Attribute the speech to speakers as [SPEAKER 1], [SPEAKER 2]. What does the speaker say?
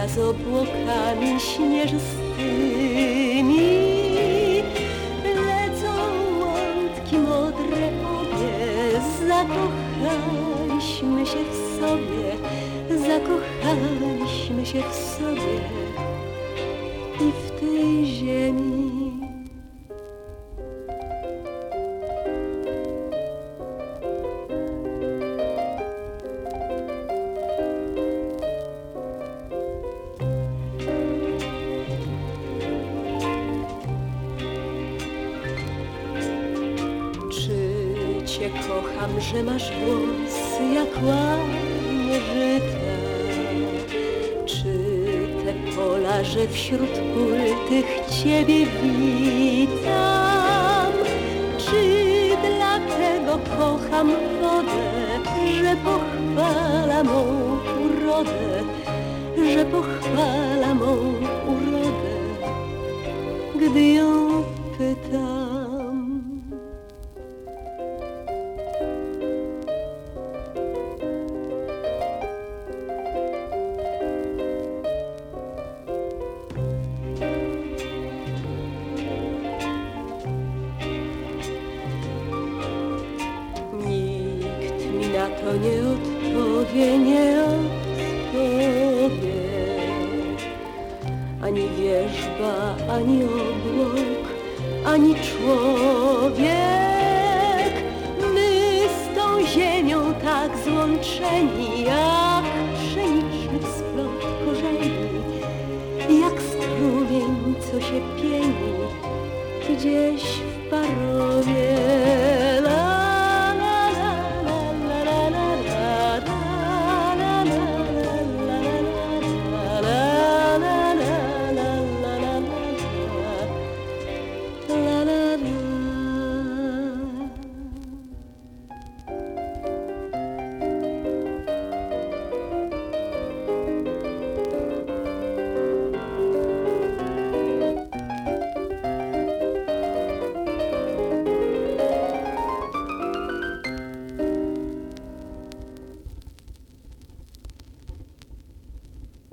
[SPEAKER 1] ziemia z obłokami śnieżystymi. Lecą łątki modre obie, zakochaliśmy się w sobie, zakochaliśmy się w sobie i w tej ziemi. Cię kocham, że masz włosy jak żyte? Czy te pola, że wśród pól tych ciebie witam? Czy dlatego kocham wodę, że pochwala mą urodę, że pochwala mą urodę, gdy ją pytam? nie odpowie, nie odpowie. Ani wierzba, ani obłok, ani człowiek. My z tą ziemią tak złączeni, jak pszeniczny splot korzeni, jak strumień, co się pieni gdzieś w parowie.